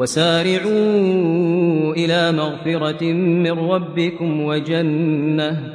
وسارعوا إلى مغفرة من ربكم وجنة